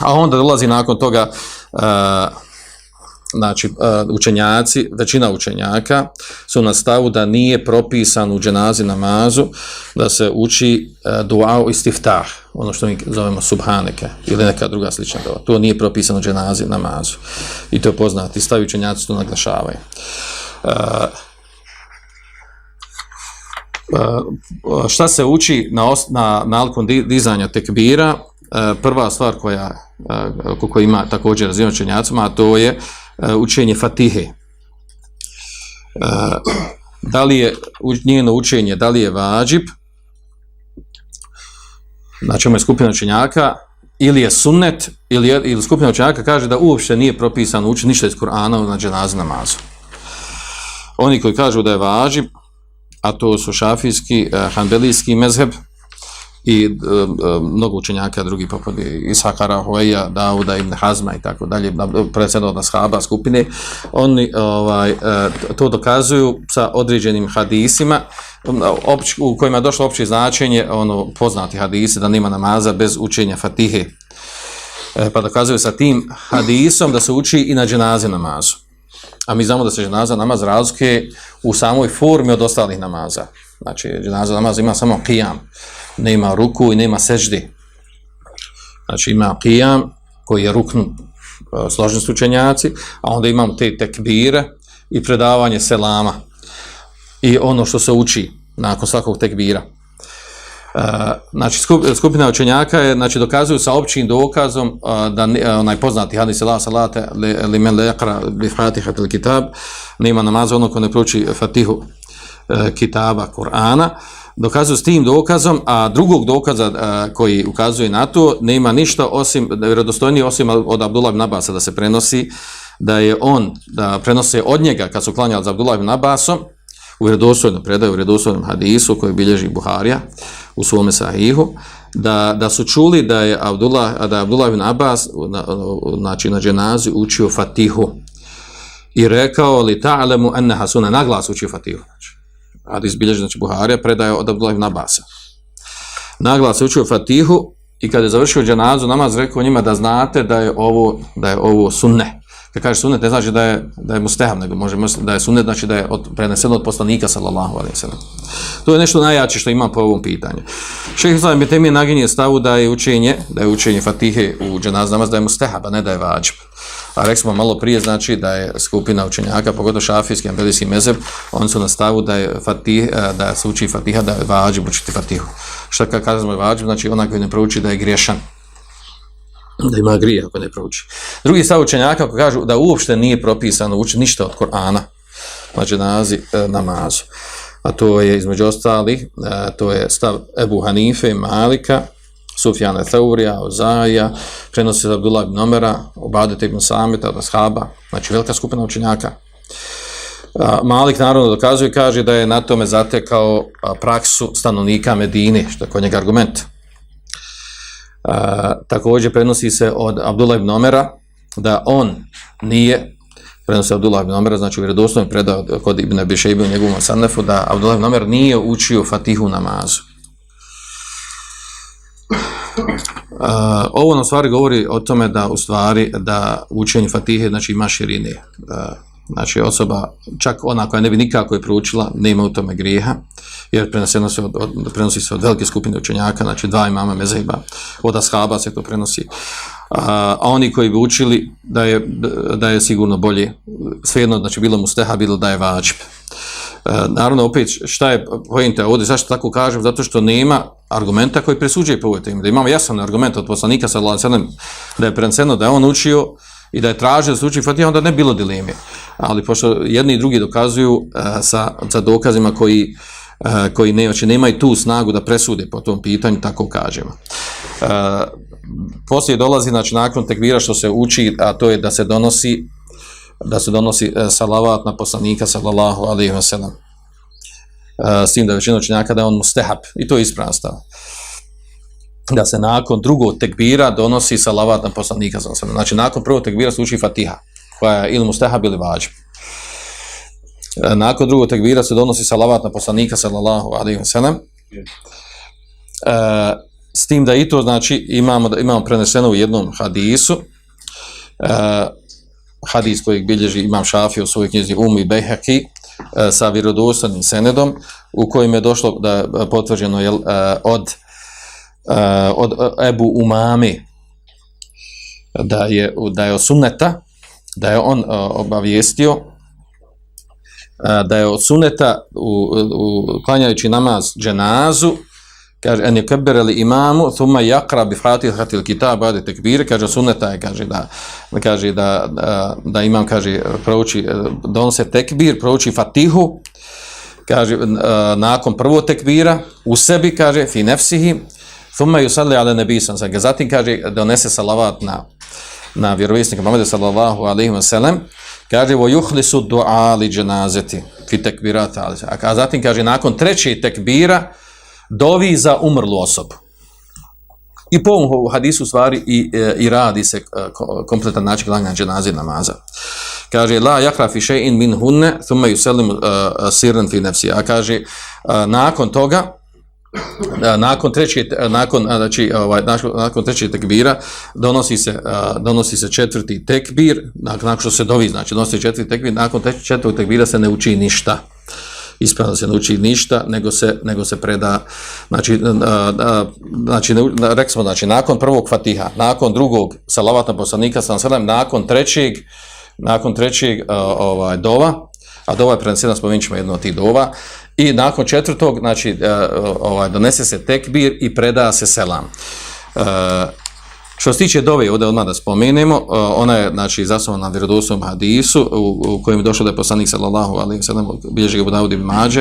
a onda dolazi nakon toga uh, znači uh, učenjaci, većina učenjaka su na stavu da nije propisan u dženazi namazu da se uči uh, dua u istiftah, ono što mi zovemo subhaneke ili neka druga slična dova. To nije propisano u dženazi namazu. I to je poznati, stavi učenjaci to naglašavaju. Uh, uh, šta se uči na, os, na nalkom dizanja tekbira, E, prva stvar koja, e, koja ima također razvijem učenjacima, a to je e, učenje fatihe. Da li je njeno učenje, da li je vađib, znači ovo je skupina učenjaka, ili je sunnet, ili, je, ili skupina učenjaka kaže da uopšte nije propisano učenje ništa iz Kur'ana na dženazi namazu. Oni koji kažu da je vađib, a to su šafijski, hanbelijski mezheb i e, mnogo učenjaka drugi poput Isaka Rahoveja, Dauda ibn Hazma i tako dalje, predsjedno od haba skupine, oni ovaj, e, to dokazuju sa određenim hadisima opć, u kojima je došlo opće značenje, ono poznati hadisi, da nema namaza bez učenja fatihe. E, pa dokazuju sa tim hadisom da se uči i na dženazi namazu. A mi znamo da se dženaza namaz razlike u samoj formi od ostalih namaza. Znači, dženaza namaz ima samo qiyam, nema ruku i nema seždi. Znači, ima qiyam koji je ruknu e, složni slučenjaci, a onda imamo te tekbire i predavanje selama i ono što se uči nakon svakog tekbira. Uh, znači skupina učenjaka je znači dokazuju sa općim dokazom uh, da uh, onaj poznati hadis la salate li, li men yaqra bi fatihat al kitab nema namaza ono ko ne prouči fatihu uh, kitaba Kur'ana dokazuju s tim dokazom a drugog dokaza a, koji ukazuje na to nema ništa osim vjerodostojniji osim od Abdullah ibn Abasa da se prenosi da je on da prenose od njega kad su klanjali za Abdullah ibn Abasom u vjerodostojnom predaju, u vjerodostojnom hadisu koji bilježi Buharija u svome sahihu, da, da su čuli da je Abdullah, da je Abdullah ibn Abbas na, znači na dženazi učio Fatihu i rekao li ta'lemu enne hasuna naglas učio Fatihu. Znači, hadis bilježi znači Buharija predaje od Abdullah ibn Abasa. Naglas učio Fatihu i kada je završio dženazu namaz rekao njima da znate da je ovo, da je ovo sunne. Kad kaže sunnet, ne znači da je, da je musteham, nego može misliti da je sunnet, znači da je od, preneseno od poslanika, sallallahu alaihi sallam. To je nešto najjače što ima po ovom pitanju. Šejh Islam je naginje stavu da je učenje, da je učenje fatihe u dženaz namaz, da je mustehab, a ne da je vađib. A rekli smo malo prije, znači da je skupina učenjaka, pogotovo šafijski, ambelijski mezeb, oni su na stavu da je fatih, e, da se uči fatiha, da je vađib učiti fatihu. Šta kad kažemo je vađib, znači onaj koji ne prouči da je griješan da ima grije ako ne prouči. Drugi stav učenjaka ako kažu da uopšte nije propisano uči ništa od Korana, znači nazi e, namazu. A to je između ostalih, e, to je stav Ebu Hanife, Malika, Sufjana Theurija, Ozaja, prenosi se Abdullah ibn Omera, Obadet ibn Sameta, od Ashaba, znači velika skupina učenjaka. A, Malik naravno dokazuje, kaže da je na tome zatekao praksu stanovnika Medine, što je kod njega argument također prenosi se od Abdullah ibn Omera da on nije prenosi Abdullah ibn Omer, znači u predao kod Ibn Abi Shaybi u njegovom Sanefu da Abdullah ibn Omer nije učio Fatihu namazu. Uh, ovo nam stvari govori o tome da u stvari da učenje Fatihe znači ima širine. Uh, znači osoba, čak ona koja ne bi nikako je proučila, nema u tome grijeha, jer prenosi se od, od, prenosi se od velike skupine učenjaka, znači dva imama mezheba, od ashaba se to prenosi. A, a oni koji bi učili da je, da je sigurno bolje, svejedno, znači bilo mu steha, bilo da je vađb. E, naravno, opet, šta je pojenta ovdje, zašto tako kažem? Zato što nema argumenta koji presuđuje po ovoj temi. Da imamo jasan argument od poslanika sa da je prenoseno da je on učio i da je tražio da se uči Fatiha, onda ne bilo dileme. Ali pošto jedni i drugi dokazuju uh, sa, sa dokazima koji, uh, koji ne, znači, nemaju tu snagu da presude po tom pitanju, tako kažemo. Uh, poslije dolazi, znači, nakon tekvira što se uči, a to je da se donosi da se donosi e, salavat na poslanika, sallallahu alaihi wa sallam. E, s tim da većina učenjaka da je on mustehab. I to je ispravna stav. da se nakon drugog tekbira donosi salavat na poslanika sallallahu alaihi wa sallam. Znači, nakon prvog tekbira se uči fatiha, koja je ili mustehab ili vađb. E, nakon drugog tekbira se donosi salavat na poslanika sallallahu alaihi wa sallam. E, s tim da i to znači imamo da imamo preneseno u jednom hadisu uh, hadis koji bilježi imam Šafija u svojoj knjizi Umi i uh, sa vjerodostanim senedom u kojem je došlo da je potvrđeno je e, od e, od Ebu Umami da je da je sunneta da je on obavijestio da je od suneta u, u klanjajući namaz dženazu kaže en yakabbara li imamu thumma yaqra bi fatihati al-kitab ba'da takbir. Kaže sunneta je kaže da kaže da, da, da imam kaže prouči donose tekbir prouči fatihu kaže nakon prvog tekbira u sebi kaže fi nafsihi thumma yusalli ala nabi sallallahu alejhi zatim kaže donese salavat na na vjerovjesnika Muhameda sallallahu alejhi ve sellem kaže vo yukhlisu du'a li janazati fi takbirata a zatim kaže nakon trećeg tekbira dovi za umrlu osobu. I po ovom hadisu stvari i, e, i radi se e, kompletan način klanja dženazi namaza. Kaže, la jakra fi še'in min hunne, thumma yusallim uh, e, e, sirren fi nefsi. A kaže, uh, nakon toga, nakon treće, nakon, znači, ovaj, nakon treće tekbira, donosi se, donosi se četvrti tekbir, nakon, što se dovi, znači, donosi se četvrti tekbir, nakon četvrtog tekbira se ne uči ništa ispravno se ne uči ništa, nego se, nego se preda, znači, a, a, znači ne, rekli smo, znači, nakon prvog fatiha, nakon drugog salavatna poslanika, sam sredem, nakon trećeg, nakon trećeg a, ovaj, dova, a dova je prenesena, spomenut ćemo jedno od tih dova, i nakon četvrtog, znači, a, ovaj, donese se tekbir i preda se selam. Uh, Što se tiče dove, ovdje odmah da spomenemo, e, ona je znači, zasnovana na vjerodostom hadisu u, u kojem je došlo da je poslanik sallallahu alaihi sallam bilježi ga Budaudi mađe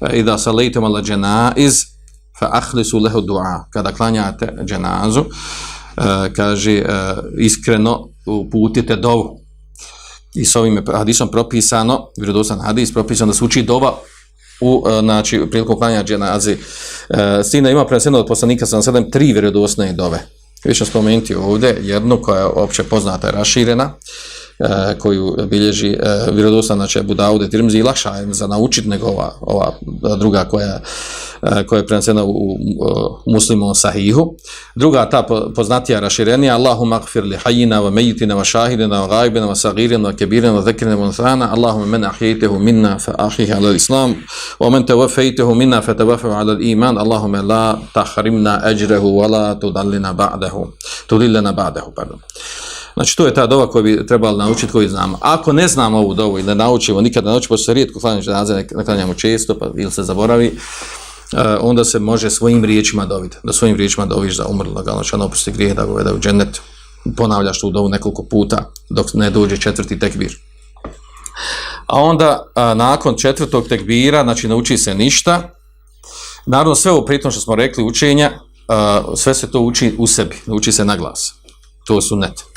e, i da sa lejtom ala dženaiz fa ahlisu lehu du'a. Kada klanjate dženazu e, kaže iskreno uputite dovu. I s ovim hadisom propisano vjerodostan hadis propisano da se uči dova u, znači, prilikom klanja dženazi. S tim da ima preneseno od poslanika sam sedem tri vjerodosne dove više spomenuti ovdje jednu koja je opće poznata i raširena, e, koju bilježi e, vjerodostan znači Abu Dawud i Tirmizi i lakša je za naučiti nego ova, ova e, druga koja, e, koja je prenesena u, u, u muslimom sahihu. Druga ta poznatija raširenija Allahumma gfir li hajina wa mejitina wa šahidina wa gajbina wa sagirina wa kebirina wa zekirina wa nusana Allahumma men ahijitehu minna fa ahihi ala islam wa men tawafejtehu minna fa tevafehu ala iman Allahumma la tahrimna ajrehu wa la tudallina ba'dahu tudillina ba'dahu pardon Znači, to je ta dova koju bi trebali naučiti, koju znamo. Ako ne znamo ovu dovu ili ne naučimo, nikada ne naučimo, pošto se rijetko klanjamo dženaze, ne klanjamo često, pa ili se zaboravi, uh, onda se može svojim riječima dobiti. Da svojim riječima doviš za umrlog, ga znači, ono oprosti grijeh, da ga u džennet, ponavljaš tu dovu nekoliko puta, dok ne dođe četvrti tekbir. A onda, uh, nakon četvrtog tekbira, znači, nauči se ništa, Naravno, sve ovo pritom što smo rekli učenja, uh, sve se to uči u sebi, uči se na glas. To su net.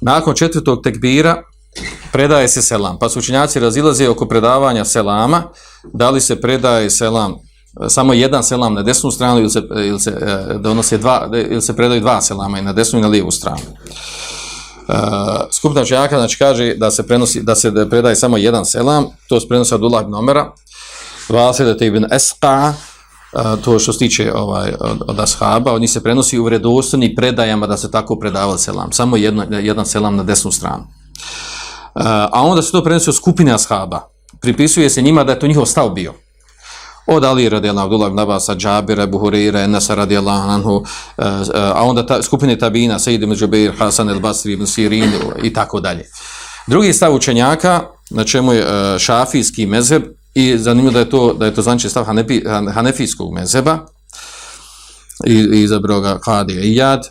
Nakon četvrtog tekbira predaje se selam. Pa su učinjaci razilaze oko predavanja selama, da li se predaje selam e, samo jedan selam na desnu stranu ili se, ili se e, donose dva, ili se predaju dva selama i na desnu i na lijevu stranu. E, uh, skupna učenjaka znači kaže da se prenosi da se predaje samo jedan selam, to se prenosi od Ulah ibn Omera, Vasile ibn Esqa, to što se tiče ovaj, od, od ashaba, oni se prenosi u vredostojni predajama da se tako predavali selam. Samo jedno, jedan selam na desnu stranu. A onda se to prenosi u skupine ashaba. Pripisuje se njima da je to njihov stav bio. Od Ali radijallahu Abdullah ibn Abbas, Džabira, Buhurira, Enesa radijallahu anhu, e, e, a onda ta, skupine tabina, Sejid ibn Džubeir, Hasan el Basri ibn Sirin i tako dalje. Drugi stav učenjaka, na čemu je e, šafijski mezheb, I zanimljivo da je to da je to zvanični stav Hanefi, Hanefijskog mezheba i izabrao ga Kadi i Jad. Uh,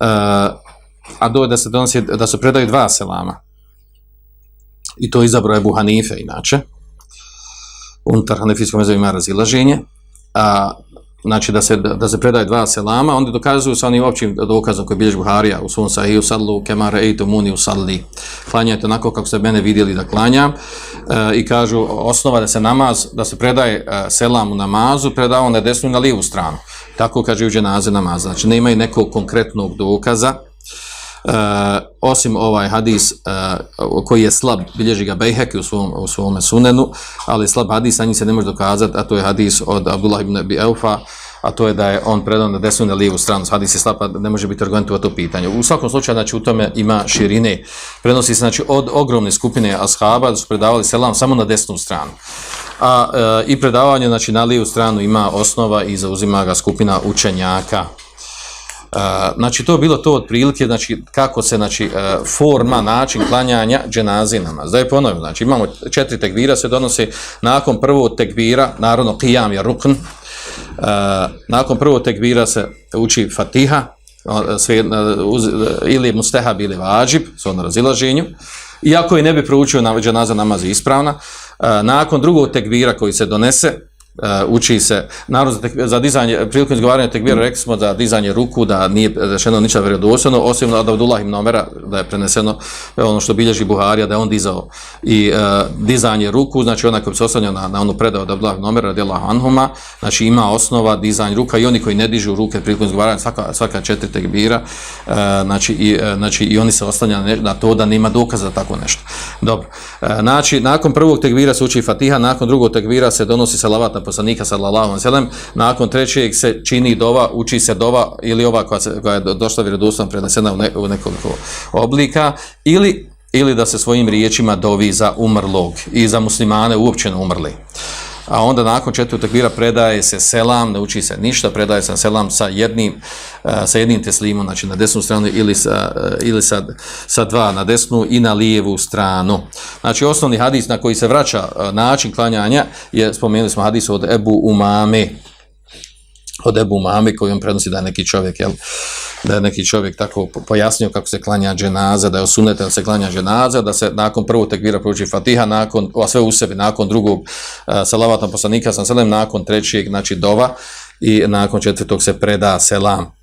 e, a do da se donosi da se predaju dva selama. I to izabrao je Buhanife, inače. Unutar Hanefijskog mezeba ima razilaženje. A znači da se, da se predaje dva selama, onda dokazuju sa onim općim dokazom koji bilježi Buharija u svom sahiju sallu kemare ejtu muni usalli. salli. Klanjajte onako kako ste mene vidjeli da klanjam e, i kažu osnova da se namaz, da se predaje e, selam u namazu, predao na desnu i na lijevu stranu. Tako kaže uđe naze namaza. Znači ne imaju nekog konkretnog dokaza, Uh, osim ovaj hadis uh, koji je slab, bilježi ga Bejheki u svom, u svom sunenu, ali slab hadis, a njih se ne može dokazati, a to je hadis od Abdullah ibn Abi Eufa, a to je da je on predao na desnu na lijevu stranu, hadis je slapa, ne može biti argument u to pitanje. U svakom slučaju, znači, u tome ima širine. Prenosi se, znači, od ogromne skupine ashaba da su predavali selam samo na desnu stranu. A e, i predavanje, znači, na lijevu stranu ima osnova i zauzima ga skupina učenjaka. A, znači to je bilo to otprilike znači kako se znači uh, forma način klanjanja dženaze namaz. Da je ponovim, znači imamo četiri tekbira se donose nakon prvog tekbira, naravno qiyam je rukn. Uh, nakon prvog tekbira se uči Fatiha, sve, e, uz, ili mustehab ili vađib, s ono razilaženju. Iako je ne bi proučio na dženaza namaz ispravna, uh, nakon drugog tekbira koji se donese, Uh, uči se. Naravno za, tek, za dizanje prilikom izgovaranja tekbira rekli smo da dizanje ruku da nije rečeno ništa vjerodostojno osim od Abdullah ibn Omera da je preneseno e, ono što bilježi Buharija da je on dizao i uh, dizanje ruku znači onaj koji se oslanja na, na onu predao od Abdullah ibn Omera radijallahu anhuma znači ima osnova dizanje ruka i oni koji ne dižu ruke prilikom izgovaranja svaka, svaka četiri tekbira uh, znači, i, uh, znači i oni se oslanja na, na to da nema dokaza za tako nešto. Dobro. Uh, znači nakon prvog tekbira se uči Fatiha nakon drugog tekbira se donosi salavat na poslanika sallallahu alejhi ve sellem nakon trećeg se čini dova uči se dova ili ova koja, se, koja je došla vjerodostojno prenesena u, ne, u nekoliko oblika ili ili da se svojim riječima dovi za umrlog i za muslimane uopćeno umrli a onda nakon četvrtog tekbira predaje se selam, ne uči se ništa, predaje se selam sa jednim, e, sa jednim teslimom, znači na desnu stranu ili, sa, e, ili sa, sa dva na desnu i na lijevu stranu. Znači osnovni hadis na koji se vraća e, način klanjanja je, spomenuli smo hadis od Ebu Umame, od Ebu Mame koji on prenosi da je neki čovjek, jel, da je neki čovjek tako pojasnio kako se klanja dženaza, da je osunete da se klanja dženaza, da se nakon prvog tekvira prouči Fatiha, nakon, a sve u sebi, nakon drugog e, uh, salavatna poslanika, sam selem, nakon trećeg, znači dova, i nakon četvrtog se preda selam.